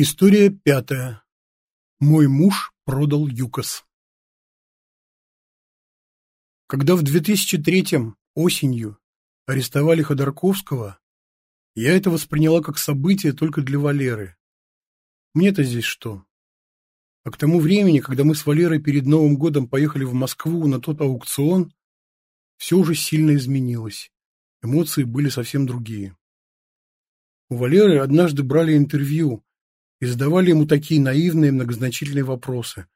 История пятая. Мой муж продал ЮКОС. Когда в 2003 осенью арестовали Ходорковского, я это восприняла как событие только для Валеры. Мне-то здесь что? А к тому времени, когда мы с Валерой перед Новым годом поехали в Москву на тот аукцион, все уже сильно изменилось. Эмоции были совсем другие. У Валеры однажды брали интервью и задавали ему такие наивные многозначительные вопросы.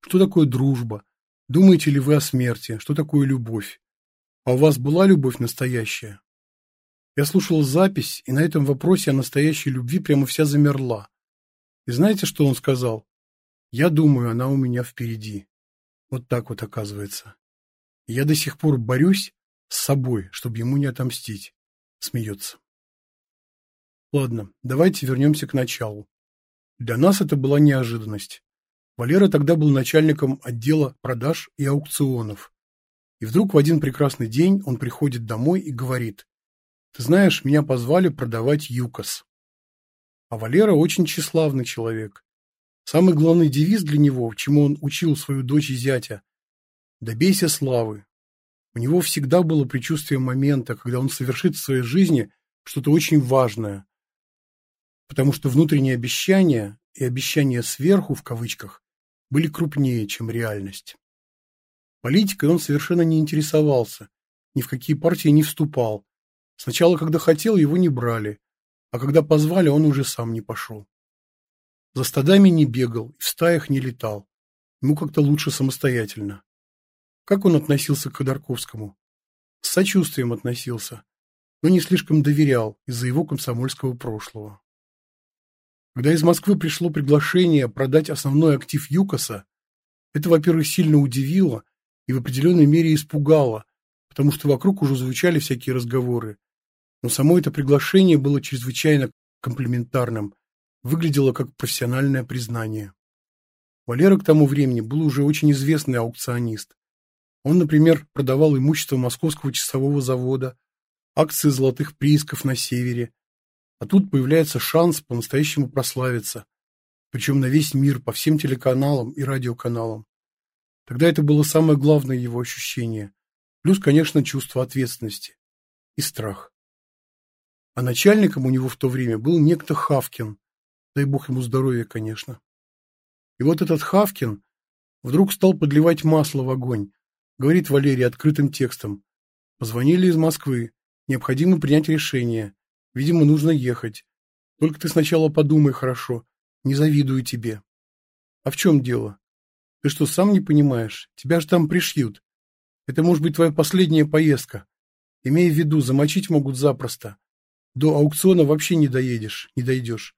Что такое дружба? Думаете ли вы о смерти? Что такое любовь? А у вас была любовь настоящая? Я слушал запись, и на этом вопросе о настоящей любви прямо вся замерла. И знаете, что он сказал? Я думаю, она у меня впереди. Вот так вот оказывается. я до сих пор борюсь с собой, чтобы ему не отомстить. Смеется. Ладно, давайте вернемся к началу. Для нас это была неожиданность. Валера тогда был начальником отдела продаж и аукционов. И вдруг в один прекрасный день он приходит домой и говорит, «Ты знаешь, меня позвали продавать ЮКОС». А Валера очень тщеславный человек. Самый главный девиз для него, чему он учил свою дочь и зятя – «Добейся славы». У него всегда было предчувствие момента, когда он совершит в своей жизни что-то очень важное, потому что внутренние обещания и обещания сверху, в кавычках, были крупнее, чем реальность. Политикой он совершенно не интересовался, ни в какие партии не вступал. Сначала, когда хотел, его не брали, а когда позвали, он уже сам не пошел. За стадами не бегал, в стаях не летал. Ему как-то лучше самостоятельно. Как он относился к Ходорковскому? С сочувствием относился, но не слишком доверял из-за его комсомольского прошлого. Когда из Москвы пришло приглашение продать основной актив ЮКОСа, это, во-первых, сильно удивило и в определенной мере испугало, потому что вокруг уже звучали всякие разговоры. Но само это приглашение было чрезвычайно комплиментарным, выглядело как профессиональное признание. Валера к тому времени был уже очень известный аукционист. Он, например, продавал имущество Московского часового завода, акции золотых приисков на севере, а тут появляется шанс по-настоящему прославиться, причем на весь мир, по всем телеканалам и радиоканалам. Тогда это было самое главное его ощущение, плюс, конечно, чувство ответственности и страх. А начальником у него в то время был некто Хавкин, дай бог ему здоровья, конечно. И вот этот Хавкин вдруг стал подливать масло в огонь, говорит Валерий открытым текстом. Позвонили из Москвы, необходимо принять решение. Видимо, нужно ехать. Только ты сначала подумай хорошо. Не завидую тебе. А в чем дело? Ты что, сам не понимаешь? Тебя же там пришьют. Это может быть твоя последняя поездка. Имей в виду, замочить могут запросто. До аукциона вообще не доедешь, не дойдешь.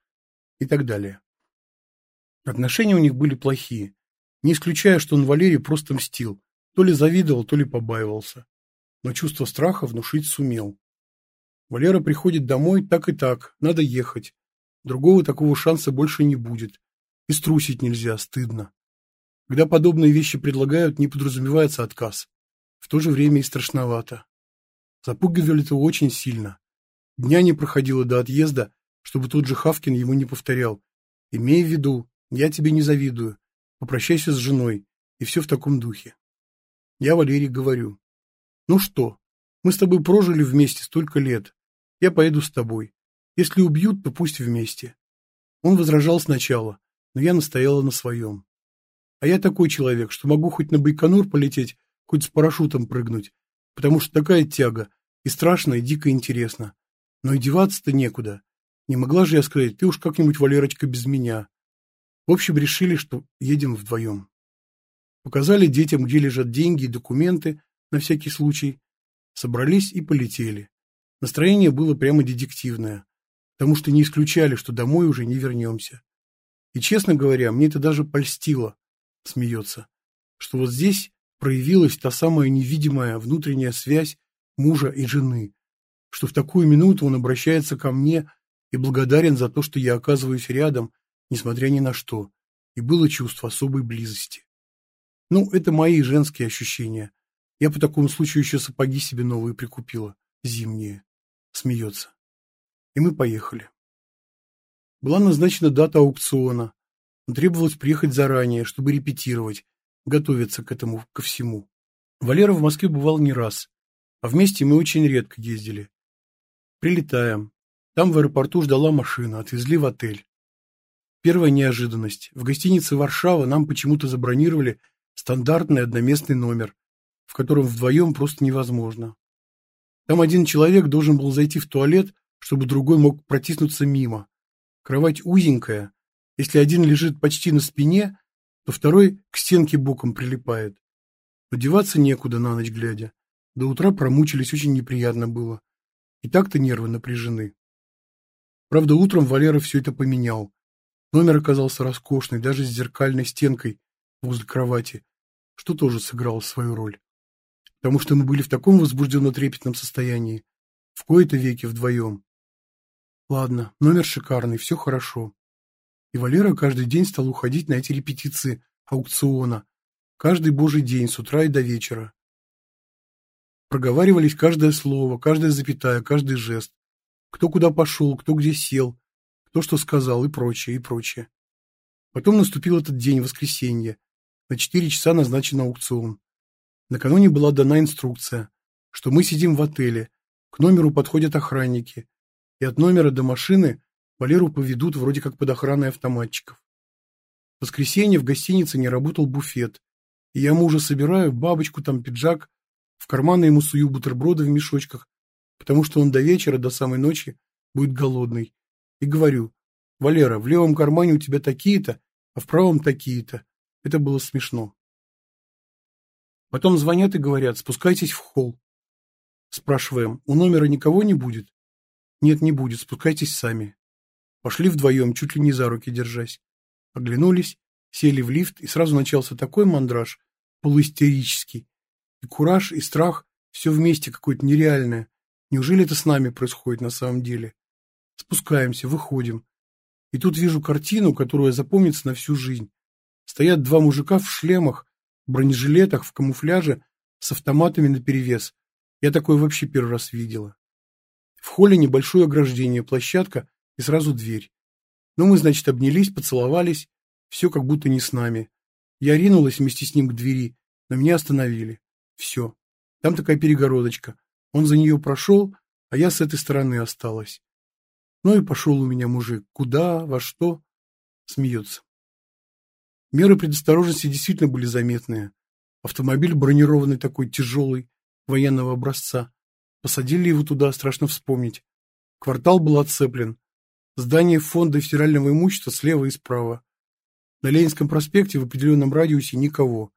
И так далее. Отношения у них были плохие. Не исключая, что он Валерий просто мстил. То ли завидовал, то ли побаивался. Но чувство страха внушить сумел. Валера приходит домой так и так, надо ехать. Другого такого шанса больше не будет. И струсить нельзя, стыдно. Когда подобные вещи предлагают, не подразумевается отказ. В то же время и страшновато. Запугивали это очень сильно. Дня не проходило до отъезда, чтобы тот же Хавкин ему не повторял. Имей в виду, я тебе не завидую. Попрощайся с женой. И все в таком духе. Я Валерий говорю. Ну что, мы с тобой прожили вместе столько лет. Я поеду с тобой. Если убьют, то пусть вместе. Он возражал сначала, но я настояла на своем. А я такой человек, что могу хоть на Байконур полететь, хоть с парашютом прыгнуть, потому что такая тяга, и страшно, и дико интересно. Но и деваться-то некуда. Не могла же я сказать, ты уж как-нибудь, Валерочка, без меня. В общем, решили, что едем вдвоем. Показали детям, где лежат деньги и документы, на всякий случай. Собрались и полетели. Настроение было прямо детективное, потому что не исключали, что домой уже не вернемся. И, честно говоря, мне это даже польстило, смеется, что вот здесь проявилась та самая невидимая внутренняя связь мужа и жены, что в такую минуту он обращается ко мне и благодарен за то, что я оказываюсь рядом, несмотря ни на что, и было чувство особой близости. Ну, это мои женские ощущения. Я по такому случаю еще сапоги себе новые прикупила, зимние смеется. И мы поехали. Была назначена дата аукциона, требовалось приехать заранее, чтобы репетировать, готовиться к этому, ко всему. Валера в Москве бывал не раз, а вместе мы очень редко ездили. Прилетаем. Там в аэропорту ждала машина, отвезли в отель. Первая неожиданность. В гостинице «Варшава» нам почему-то забронировали стандартный одноместный номер, в котором вдвоем просто невозможно. Там один человек должен был зайти в туалет, чтобы другой мог протиснуться мимо. Кровать узенькая. Если один лежит почти на спине, то второй к стенке боком прилипает. Одеваться некуда на ночь глядя. До утра промучились, очень неприятно было. И так-то нервы напряжены. Правда, утром Валера все это поменял. Номер оказался роскошный, даже с зеркальной стенкой возле кровати, что тоже сыграло свою роль. Потому что мы были в таком возбужденно-трепетном состоянии, в кои-то веки вдвоем. Ладно, номер шикарный, все хорошо. И Валера каждый день стал уходить на эти репетиции аукциона. Каждый божий день, с утра и до вечера. Проговаривались каждое слово, каждая запятая, каждый жест. Кто куда пошел, кто где сел, кто что сказал и прочее, и прочее. Потом наступил этот день, воскресенье. На четыре часа назначен аукцион. Накануне была дана инструкция, что мы сидим в отеле, к номеру подходят охранники, и от номера до машины Валеру поведут вроде как под охраной автоматчиков. В воскресенье в гостинице не работал буфет, и я мужа собираю, бабочку там, пиджак, в карманы ему сую бутерброды в мешочках, потому что он до вечера, до самой ночи будет голодный. И говорю, Валера, в левом кармане у тебя такие-то, а в правом такие-то. Это было смешно. Потом звонят и говорят, спускайтесь в холл. Спрашиваем, у номера никого не будет? Нет, не будет, спускайтесь сами. Пошли вдвоем, чуть ли не за руки держась. Оглянулись, сели в лифт, и сразу начался такой мандраж, полуистерический. И кураж, и страх, все вместе какое-то нереальное. Неужели это с нами происходит на самом деле? Спускаемся, выходим. И тут вижу картину, которая запомнится на всю жизнь. Стоят два мужика в шлемах, бронежилетах, в камуфляже, с автоматами наперевес. Я такое вообще первый раз видела. В холле небольшое ограждение, площадка и сразу дверь. Ну, мы, значит, обнялись, поцеловались, все как будто не с нами. Я ринулась вместе с ним к двери, но меня остановили. Все. Там такая перегородочка. Он за нее прошел, а я с этой стороны осталась. Ну и пошел у меня мужик. Куда, во что? Смеется. Меры предосторожности действительно были заметные. Автомобиль бронированный такой, тяжелый, военного образца. Посадили его туда, страшно вспомнить. Квартал был отцеплен. Здание фонда федерального имущества слева и справа. На Ленинском проспекте в определенном радиусе никого.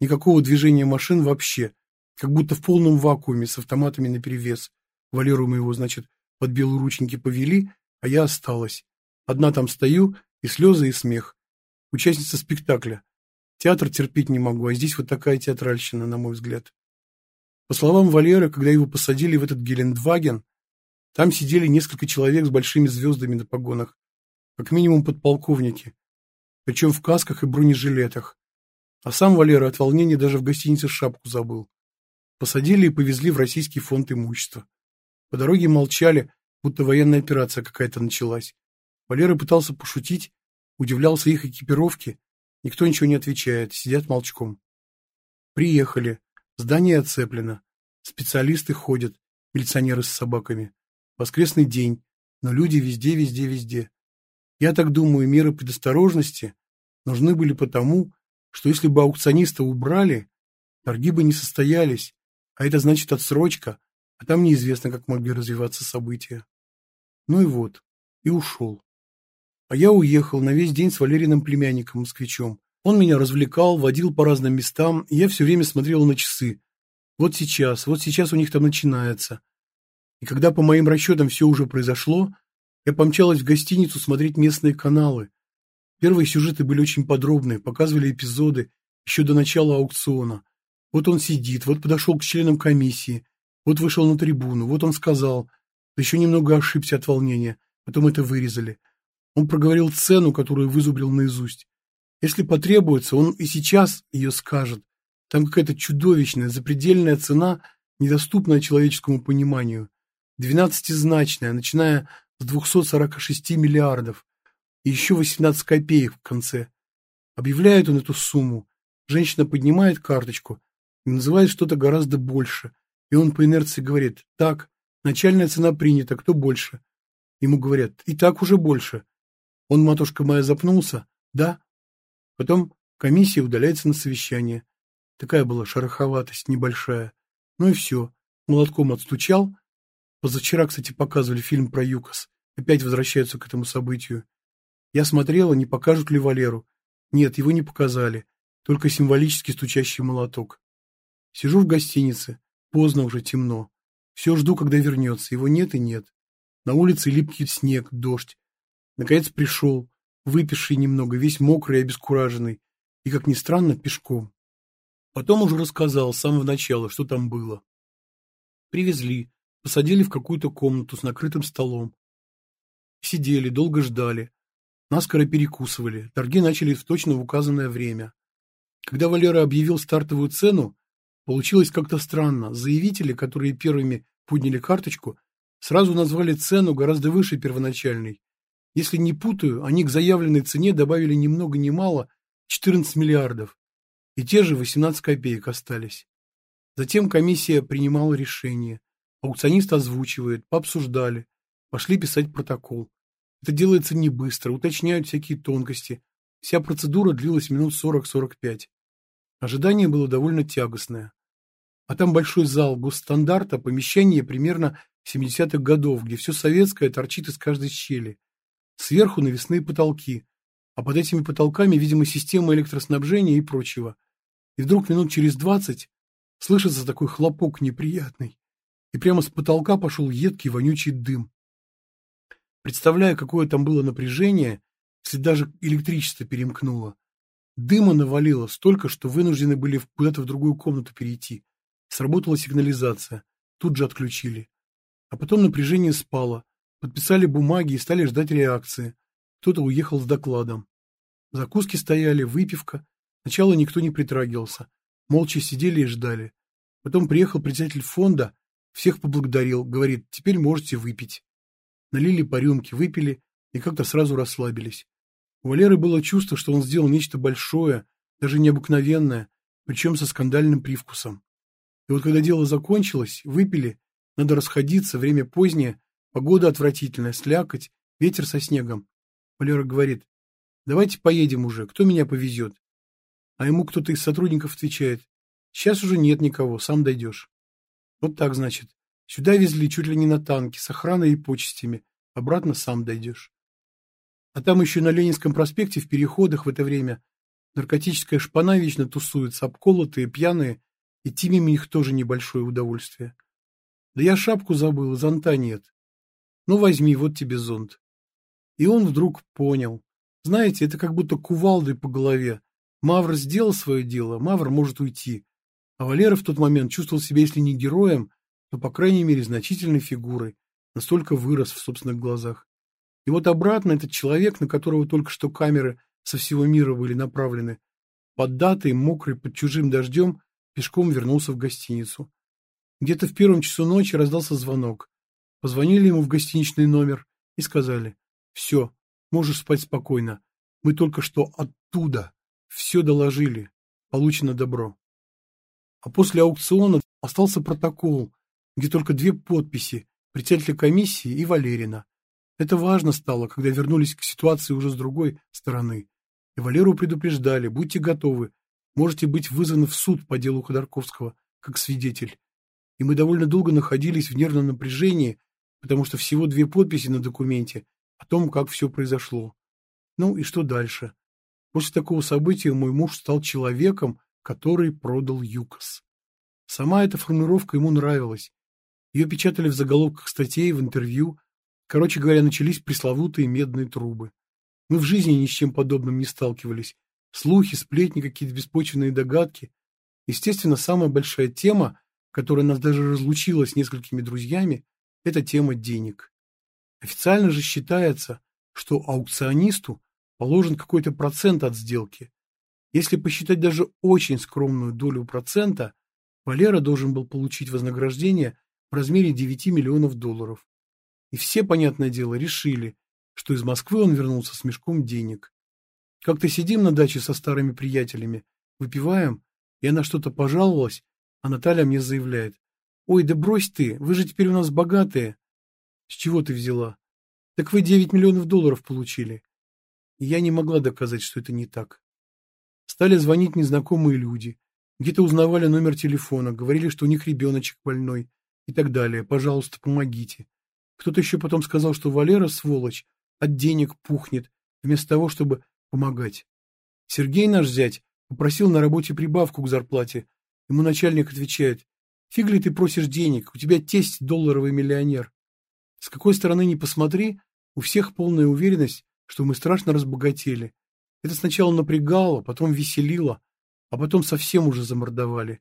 Никакого движения машин вообще. Как будто в полном вакууме с автоматами наперевес. Валеру моего, значит, под белоручники повели, а я осталась. Одна там стою, и слезы, и смех. Участница спектакля. Театр терпеть не могу, а здесь вот такая театральщина, на мой взгляд. По словам Валеры, когда его посадили в этот Гелендваген, там сидели несколько человек с большими звездами на погонах, как минимум подполковники, причем в касках и бронежилетах. А сам Валера от волнения даже в гостинице шапку забыл. Посадили и повезли в Российский фонд имущества. По дороге молчали, будто военная операция какая-то началась. Валера пытался пошутить, удивлялся их экипировке. Никто ничего не отвечает, сидят молчком. Приехали. Здание оцеплено. Специалисты ходят, милиционеры с собаками. Воскресный день, но люди везде, везде, везде. Я так думаю, меры предосторожности нужны были потому, что если бы аукциониста убрали, торги бы не состоялись, а это значит отсрочка, а там неизвестно, как могли развиваться события. Ну и вот, и ушел. А я уехал на весь день с Валериным племянником, москвичом. Он меня развлекал, водил по разным местам, и я все время смотрел на часы. Вот сейчас, вот сейчас у них там начинается. И когда по моим расчетам все уже произошло, я помчалась в гостиницу смотреть местные каналы. Первые сюжеты были очень подробные, показывали эпизоды еще до начала аукциона. Вот он сидит, вот подошел к членам комиссии, вот вышел на трибуну, вот он сказал, еще немного ошибся от волнения, потом это вырезали. Он проговорил цену, которую вызубрил наизусть. Если потребуется, он и сейчас ее скажет. Там какая-то чудовищная, запредельная цена, недоступная человеческому пониманию. Двенадцатизначная, начиная с 246 миллиардов и еще 18 копеек в конце. Объявляет он эту сумму. Женщина поднимает карточку и называет что-то гораздо больше. И он по инерции говорит, так, начальная цена принята, кто больше? Ему говорят, и так уже больше. Он, матушка моя, запнулся, да? Потом комиссия удаляется на совещание. Такая была шероховатость небольшая. Ну и все. Молотком отстучал. Позавчера, кстати, показывали фильм про ЮКОС. Опять возвращаются к этому событию. Я смотрела, не покажут ли Валеру. Нет, его не показали. Только символически стучащий молоток. Сижу в гостинице. Поздно уже, темно. Все жду, когда вернется. Его нет и нет. На улице липкий снег, дождь. Наконец пришел, выпивший немного, весь мокрый и обескураженный. И, как ни странно, пешком. Потом уже рассказал с самого начала, что там было. Привезли, посадили в какую-то комнату с накрытым столом. Сидели, долго ждали. Наскоро перекусывали. Торги начали в точно указанное время. Когда Валера объявил стартовую цену, получилось как-то странно. Заявители, которые первыми подняли карточку, сразу назвали цену гораздо выше первоначальной. Если не путаю, они к заявленной цене добавили ни много ни мало 14 миллиардов и те же 18 копеек остались. Затем комиссия принимала решение, аукционист озвучивает, пообсуждали, пошли писать протокол. Это делается не быстро, уточняют всякие тонкости. Вся процедура длилась минут 40-45. Ожидание было довольно тягостное. А там большой зал госстандарта, помещение примерно 70-х годов, где все советское торчит из каждой щели. Сверху навесные потолки, а под этими потолками, видимо, система электроснабжения и прочего. И вдруг минут через двадцать слышится такой хлопок неприятный, и прямо с потолка пошел едкий вонючий дым. Представляя, какое там было напряжение, если даже электричество перемкнуло. Дыма навалило столько, что вынуждены были куда-то в другую комнату перейти. Сработала сигнализация. Тут же отключили. А потом напряжение спало. Подписали бумаги и стали ждать реакции. Кто-то уехал с докладом. Закуски стояли, выпивка. Сначала никто не притрагивался. Молча сидели и ждали. Потом приехал председатель фонда, всех поблагодарил, говорит, теперь можете выпить. Налили по рюмке, выпили и как-то сразу расслабились. У Валеры было чувство, что он сделал нечто большое, даже необыкновенное, причем со скандальным привкусом. И вот когда дело закончилось, выпили, надо расходиться, время позднее, погода отвратительная, слякоть, ветер со снегом. Валера говорит, давайте поедем уже, кто меня повезет? А ему кто-то из сотрудников отвечает, сейчас уже нет никого, сам дойдешь. Вот так, значит. Сюда везли чуть ли не на танке, с охраной и почестями. Обратно сам дойдешь. А там еще на Ленинском проспекте в переходах в это время наркотическая шпана вечно тусуется, обколотые, пьяные, идти мимо них тоже небольшое удовольствие. Да я шапку забыл, зонта нет. Ну возьми, вот тебе зонт. И он вдруг понял. Знаете, это как будто кувалдой по голове. Мавр сделал свое дело, Мавр может уйти. А Валера в тот момент чувствовал себя, если не героем, то, по крайней мере, значительной фигурой. Настолько вырос в собственных глазах. И вот обратно этот человек, на которого только что камеры со всего мира были направлены, поддатый, мокрый, под чужим дождем, пешком вернулся в гостиницу. Где-то в первом часу ночи раздался звонок. Позвонили ему в гостиничный номер и сказали все, можешь спать спокойно. Мы только что оттуда. Все доложили. Получено добро. А после аукциона остался протокол, где только две подписи председателя комиссии и Валерина. Это важно стало, когда вернулись к ситуации уже с другой стороны. И Валеру предупреждали, будьте готовы, можете быть вызваны в суд по делу Ходорковского, как свидетель. И мы довольно долго находились в нервном напряжении, потому что всего две подписи на документе, о том, как все произошло. Ну и что дальше? После такого события мой муж стал человеком, который продал ЮКОС. Сама эта формулировка ему нравилась. Ее печатали в заголовках статей, в интервью. Короче говоря, начались пресловутые медные трубы. Мы в жизни ни с чем подобным не сталкивались. Слухи, сплетни, какие-то беспочвенные догадки. Естественно, самая большая тема, которая нас даже разлучила с несколькими друзьями, это тема денег. Официально же считается, что аукционисту положен какой-то процент от сделки. Если посчитать даже очень скромную долю процента, Валера должен был получить вознаграждение в размере 9 миллионов долларов. И все, понятное дело, решили, что из Москвы он вернулся с мешком денег. Как-то сидим на даче со старыми приятелями, выпиваем, и она что-то пожаловалась, а Наталья мне заявляет. «Ой, да брось ты, вы же теперь у нас богатые». «С чего ты взяла?» «Так вы 9 миллионов долларов получили». Я не могла доказать, что это не так. Стали звонить незнакомые люди. Где-то узнавали номер телефона, говорили, что у них ребеночек больной и так далее. Пожалуйста, помогите. Кто-то еще потом сказал, что Валера, сволочь, от денег пухнет, вместо того, чтобы помогать. Сергей наш зять попросил на работе прибавку к зарплате. Ему начальник отвечает, фиг ли ты просишь денег, у тебя тесть долларовый миллионер. С какой стороны ни посмотри, у всех полная уверенность, что мы страшно разбогатели. Это сначала напрягало, потом веселило, а потом совсем уже замордовали.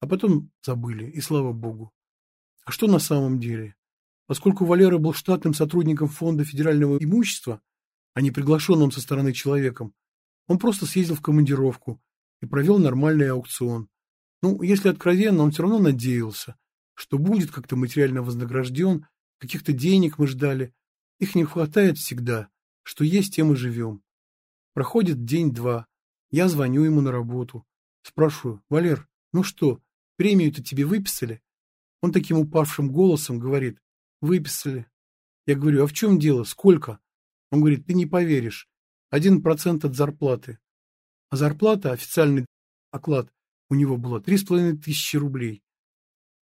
А потом забыли, и слава богу. А что на самом деле? Поскольку Валера был штатным сотрудником Фонда федерального имущества, а не приглашенным со стороны человеком, он просто съездил в командировку и провел нормальный аукцион. Ну, если откровенно, он все равно надеялся, что будет как-то материально вознагражден, каких-то денег мы ждали. Их не хватает всегда, что есть, тем и живем. Проходит день-два, я звоню ему на работу. Спрашиваю, Валер, ну что, премию-то тебе выписали? Он таким упавшим голосом говорит, Выписали. Я говорю, а в чем дело? Сколько? Он говорит, ты не поверишь. Один процент от зарплаты. А зарплата, официальный оклад, у него было три с половиной тысячи рублей.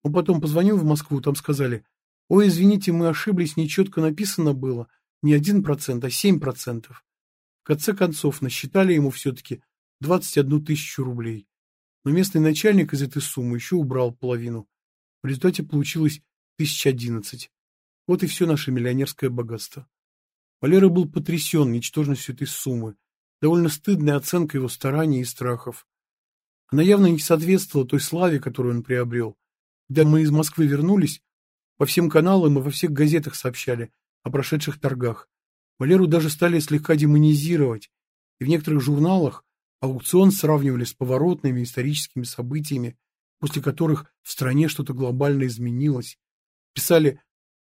Он потом позвонил в Москву, там сказали, ой, извините, мы ошиблись, нечетко написано было, не один процент, а семь процентов. В конце концов, насчитали ему все-таки двадцать одну тысячу рублей. Но местный начальник из этой суммы еще убрал половину. В результате получилось тысяча одиннадцать. Вот и все наше миллионерское богатство. Валера был потрясен ничтожностью этой суммы, довольно стыдная оценка его стараний и страхов. Она явно не соответствовала той славе, которую он приобрел. Когда мы из Москвы вернулись, по всем каналам и во всех газетах сообщали о прошедших торгах. Валеру даже стали слегка демонизировать, и в некоторых журналах аукцион сравнивали с поворотными историческими событиями, после которых в стране что-то глобально изменилось. Писали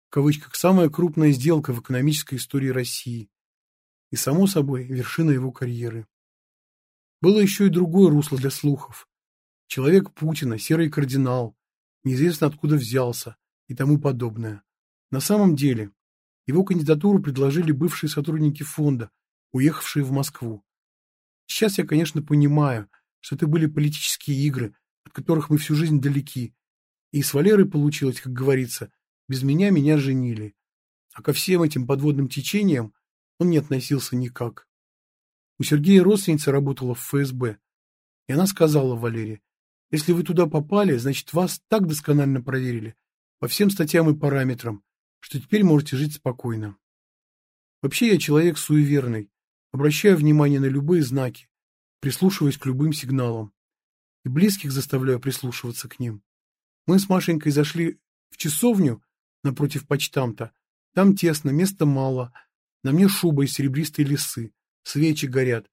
в кавычках, самая крупная сделка в экономической истории России и, само собой, вершина его карьеры. Было еще и другое русло для слухов. Человек Путина, серый кардинал, неизвестно откуда взялся и тому подобное. На самом деле, его кандидатуру предложили бывшие сотрудники фонда, уехавшие в Москву. Сейчас я, конечно, понимаю, что это были политические игры, от которых мы всю жизнь далеки. И с Валерой получилось, как говорится, без меня меня женили. А ко всем этим подводным течениям он не относился никак. У Сергея родственница работала в ФСБ. И она сказала Валере, если вы туда попали, значит вас так досконально проверили, по всем статьям и параметрам, что теперь можете жить спокойно. Вообще я человек суеверный, обращаю внимание на любые знаки, прислушиваюсь к любым сигналам. И близких заставляю прислушиваться к ним. Мы с Машенькой зашли в часовню напротив почтамта. Там тесно, места мало. На мне шуба из серебристой лисы. Свечи горят.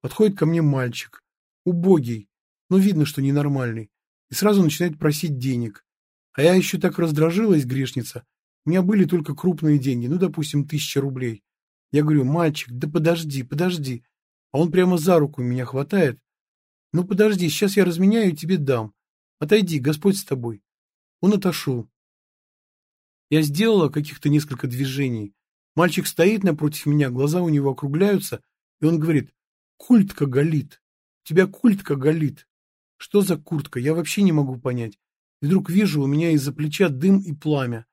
Подходит ко мне мальчик. Убогий, но видно, что ненормальный. И сразу начинает просить денег. А я еще так раздражилась, грешница. У меня были только крупные деньги, ну, допустим, тысяча рублей. Я говорю, мальчик, да подожди, подожди. А он прямо за руку меня хватает. Ну, подожди, сейчас я разменяю и тебе дам. Отойди, Господь с тобой. Он отошел. Я сделала каких-то несколько движений. Мальчик стоит напротив меня, глаза у него округляются, и он говорит, культка галит. Тебя культка галит. Что за куртка? Я вообще не могу понять. И вдруг вижу, у меня из-за плеча дым и пламя.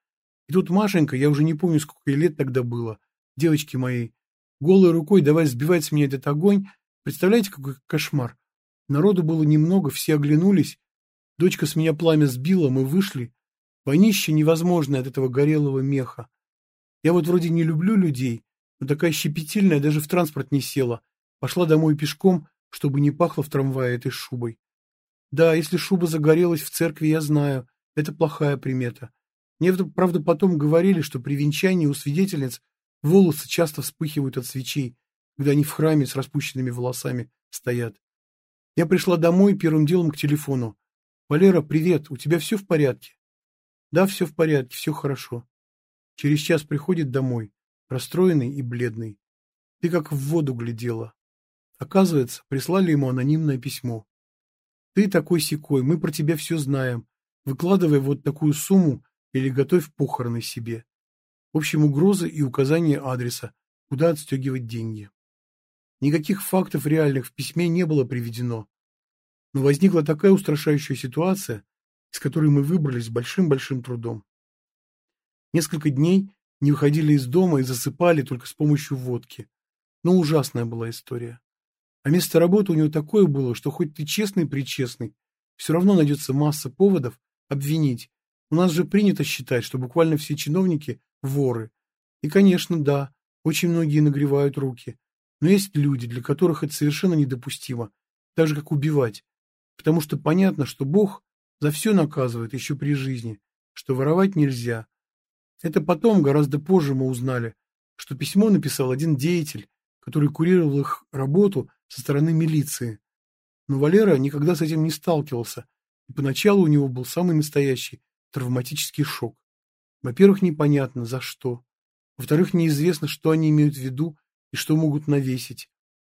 И тут Машенька, я уже не помню, сколько ей лет тогда было, девочки моей, голой рукой давай сбивать с меня этот огонь. Представляете, какой кошмар? Народу было немного, все оглянулись. Дочка с меня пламя сбила, мы вышли. Вонище невозможно от этого горелого меха. Я вот вроде не люблю людей, но такая щепетильная даже в транспорт не села. Пошла домой пешком, чтобы не пахло в трамвае этой шубой. Да, если шуба загорелась в церкви, я знаю, это плохая примета. Мне, правда, потом говорили, что при венчании у свидетельниц волосы часто вспыхивают от свечей, когда они в храме с распущенными волосами стоят. Я пришла домой первым делом к телефону. «Валера, привет, у тебя все в порядке?» Да, все в порядке, все хорошо. Через час приходит домой, расстроенный и бледный. Ты как в воду глядела. Оказывается, прислали ему анонимное письмо. Ты такой-сякой, мы про тебя все знаем. Выкладывай вот такую сумму или готовь похороны себе. В общем, угрозы и указание адреса, куда отстегивать деньги. Никаких фактов реальных в письме не было приведено. Но возникла такая устрашающая ситуация, из которой мы выбрались с большим-большим трудом. Несколько дней не выходили из дома и засыпали только с помощью водки. Но ужасная была история. А место работы у него такое было, что хоть ты честный-причестный, все равно найдется масса поводов обвинить. У нас же принято считать, что буквально все чиновники – воры. И, конечно, да, очень многие нагревают руки. Но есть люди, для которых это совершенно недопустимо, так же, как убивать. Потому что понятно, что Бог за все наказывает еще при жизни, что воровать нельзя. Это потом, гораздо позже мы узнали, что письмо написал один деятель, который курировал их работу со стороны милиции. Но Валера никогда с этим не сталкивался, и поначалу у него был самый настоящий травматический шок. Во-первых, непонятно, за что. Во-вторых, неизвестно, что они имеют в виду и что могут навесить.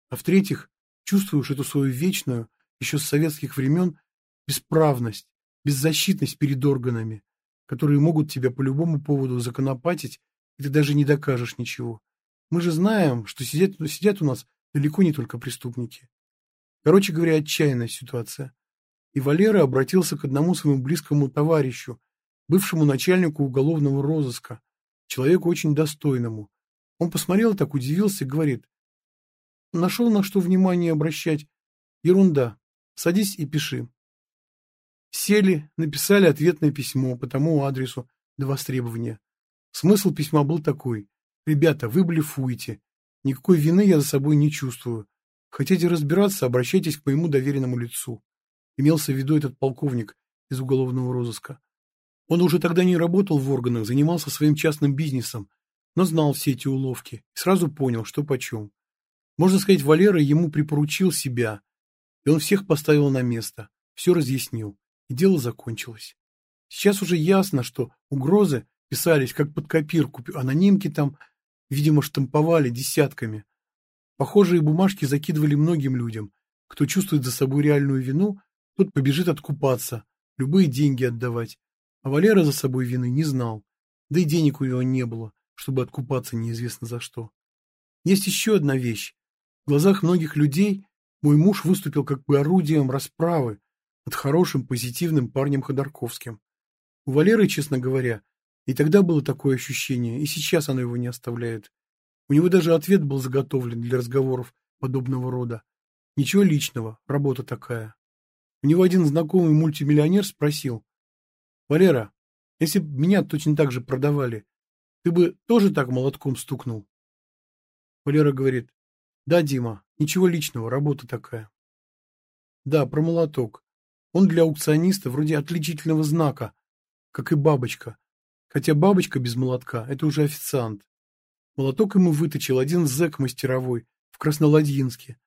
А в-третьих, чувствуешь эту свою вечную, еще с советских времен, бесправность, беззащитность перед органами, которые могут тебя по любому поводу законопатить, и ты даже не докажешь ничего. Мы же знаем, что сидят, сидят у нас далеко не только преступники. Короче говоря, отчаянная ситуация. И Валера обратился к одному своему близкому товарищу, бывшему начальнику уголовного розыска, человеку очень достойному. Он посмотрел так, удивился и говорит, нашел на что внимание обращать. Ерунда. Садись и пиши. Сели, написали ответное письмо по тому адресу до востребования. Смысл письма был такой. «Ребята, вы блефуете. Никакой вины я за собой не чувствую. Хотите разбираться, обращайтесь к моему доверенному лицу». Имелся в виду этот полковник из уголовного розыска. Он уже тогда не работал в органах, занимался своим частным бизнесом, но знал все эти уловки и сразу понял, что почем. Можно сказать, Валера ему припоручил себя, и он всех поставил на место, все разъяснил и дело закончилось. Сейчас уже ясно, что угрозы писались как под копирку, анонимки там, видимо, штамповали десятками. Похожие бумажки закидывали многим людям. Кто чувствует за собой реальную вину, тот побежит откупаться, любые деньги отдавать. А Валера за собой вины не знал, да и денег у него не было, чтобы откупаться неизвестно за что. Есть еще одна вещь. В глазах многих людей мой муж выступил как бы орудием расправы, над хорошим, позитивным парнем Ходорковским. У Валеры, честно говоря, и тогда было такое ощущение, и сейчас оно его не оставляет. У него даже ответ был заготовлен для разговоров подобного рода. Ничего личного, работа такая. У него один знакомый мультимиллионер спросил, «Валера, если бы меня точно так же продавали, ты бы тоже так молотком стукнул?» Валера говорит, «Да, Дима, ничего личного, работа такая». Да, про молоток. Он для аукциониста вроде отличительного знака, как и бабочка. Хотя бабочка без молотка – это уже официант. Молоток ему выточил один зэк мастеровой в Красноладьинске.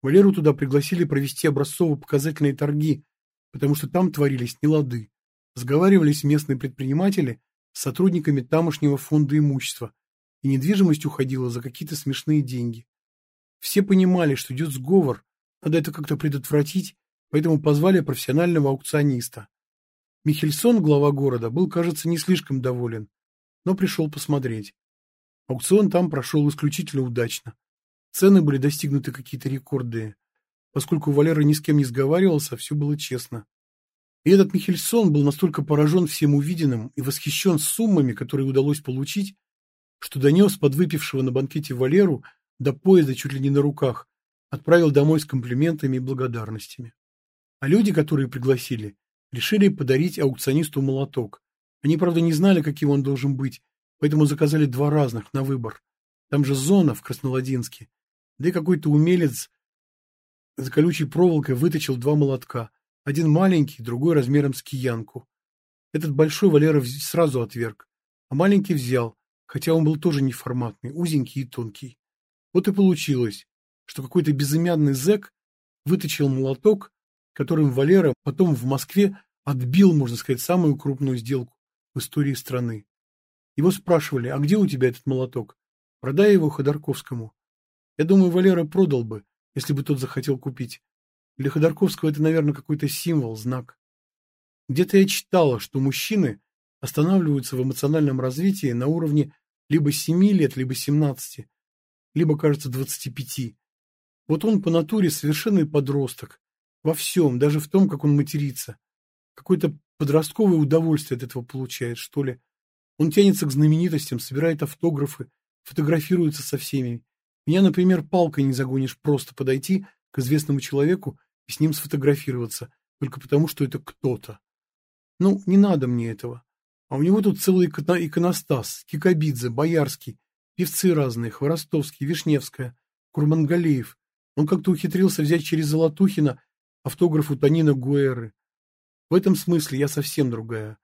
Валеру туда пригласили провести образцово-показательные торги, потому что там творились нелады. Сговаривались местные предприниматели с сотрудниками тамошнего фонда имущества, и недвижимость уходила за какие-то смешные деньги. Все понимали, что идет сговор, надо это как-то предотвратить, поэтому позвали профессионального аукциониста. Михельсон, глава города, был, кажется, не слишком доволен, но пришел посмотреть. Аукцион там прошел исключительно удачно. Цены были достигнуты какие-то рекорды. Поскольку Валера ни с кем не сговаривался, все было честно. И этот Михельсон был настолько поражен всем увиденным и восхищен суммами, которые удалось получить, что донес подвыпившего на банкете Валеру до поезда чуть ли не на руках, отправил домой с комплиментами и благодарностями. А люди, которые пригласили, решили подарить аукционисту молоток. Они, правда, не знали, каким он должен быть, поэтому заказали два разных на выбор. Там же зона в Красноладинске. Да и какой-то умелец за колючей проволокой выточил два молотка. Один маленький, другой размером с киянку. Этот большой Валера сразу отверг, а маленький взял, хотя он был тоже неформатный, узенький и тонкий. Вот и получилось, что какой-то безымянный зэк выточил молоток, которым Валера потом в Москве отбил, можно сказать, самую крупную сделку в истории страны. Его спрашивали, а где у тебя этот молоток? Продай его Ходорковскому. Я думаю, Валера продал бы, если бы тот захотел купить. Для Ходорковского это, наверное, какой-то символ, знак. Где-то я читала, что мужчины останавливаются в эмоциональном развитии на уровне либо 7 лет, либо 17, либо, кажется, 25. Вот он по натуре совершенный подросток. Во всем, даже в том, как он матерится. Какое-то подростковое удовольствие от этого получает, что ли. Он тянется к знаменитостям, собирает автографы, фотографируется со всеми. Меня, например, палкой не загонишь просто подойти к известному человеку и с ним сфотографироваться, только потому, что это кто-то. Ну, не надо мне этого. А у него тут целый иконостас, Кикабидзе, Боярский, певцы разные, Хворостовский, Вишневская, Курмангалеев. Он как-то ухитрился взять через Золотухина автограф у Танина Гуэры. В этом смысле я совсем другая.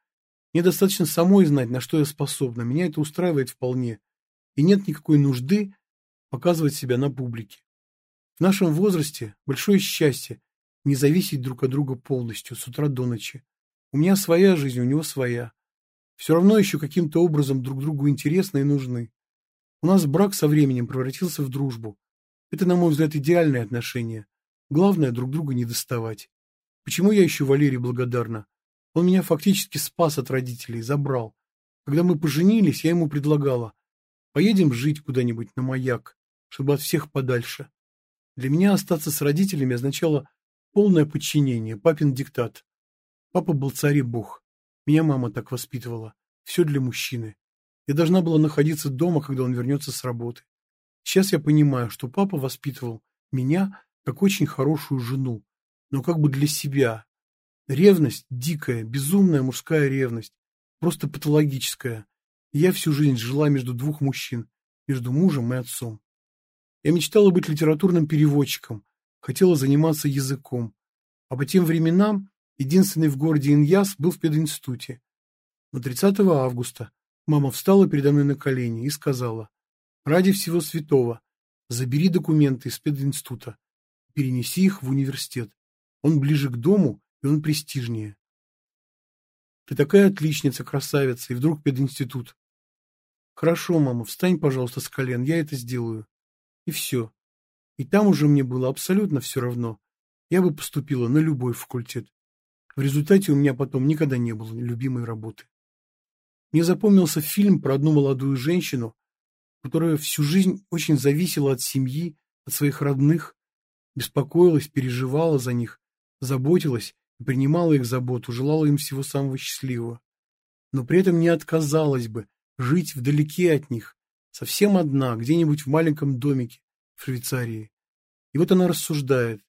Мне достаточно самой знать, на что я способна. Меня это устраивает вполне. И нет никакой нужды показывать себя на публике. В нашем возрасте большое счастье не зависеть друг от друга полностью, с утра до ночи. У меня своя жизнь, у него своя. Все равно еще каким-то образом друг другу интересны и нужны. У нас брак со временем превратился в дружбу. Это, на мой взгляд, идеальные отношения. Главное, друг друга не доставать. Почему я еще Валерий благодарна? Он меня фактически спас от родителей, забрал. Когда мы поженились, я ему предлагала. Поедем жить куда-нибудь на маяк, чтобы от всех подальше. Для меня остаться с родителями означало полное подчинение, папин диктат. Папа был царь и бог. Меня мама так воспитывала. Все для мужчины. Я должна была находиться дома, когда он вернется с работы. Сейчас я понимаю, что папа воспитывал меня как очень хорошую жену, но как бы для себя. Ревность дикая, безумная мужская ревность, просто патологическая. Я всю жизнь жила между двух мужчин, между мужем и отцом. Я мечтала быть литературным переводчиком, хотела заниматься языком. А по тем временам единственный в городе Иньяс, был в пединституте. Но 30 августа мама встала передо мной на колени и сказала, «Ради всего святого, забери документы из пединститута, перенеси их в университет. Он ближе к дому, и он престижнее». «Ты такая отличница, красавица, и вдруг пединститут». «Хорошо, мама, встань, пожалуйста, с колен, я это сделаю». И все. И там уже мне было абсолютно все равно. Я бы поступила на любой факультет. В результате у меня потом никогда не было любимой работы. Мне запомнился фильм про одну молодую женщину, которая всю жизнь очень зависела от семьи, от своих родных, беспокоилась, переживала за них, заботилась и принимала их заботу, желала им всего самого счастливого. Но при этом не отказалась бы жить вдалеке от них, совсем одна, где-нибудь в маленьком домике в Швейцарии. И вот она рассуждает.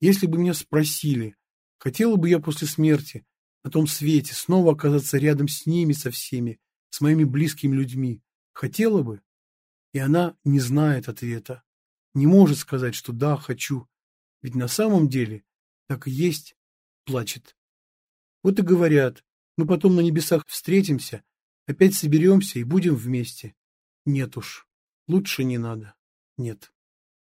Если бы меня спросили, Хотела бы я после смерти на том свете снова оказаться рядом с ними, со всеми, с моими близкими людьми. Хотела бы? И она не знает ответа. Не может сказать, что да, хочу. Ведь на самом деле так и есть, плачет. Вот и говорят, мы потом на небесах встретимся, опять соберемся и будем вместе. Нет уж, лучше не надо. Нет.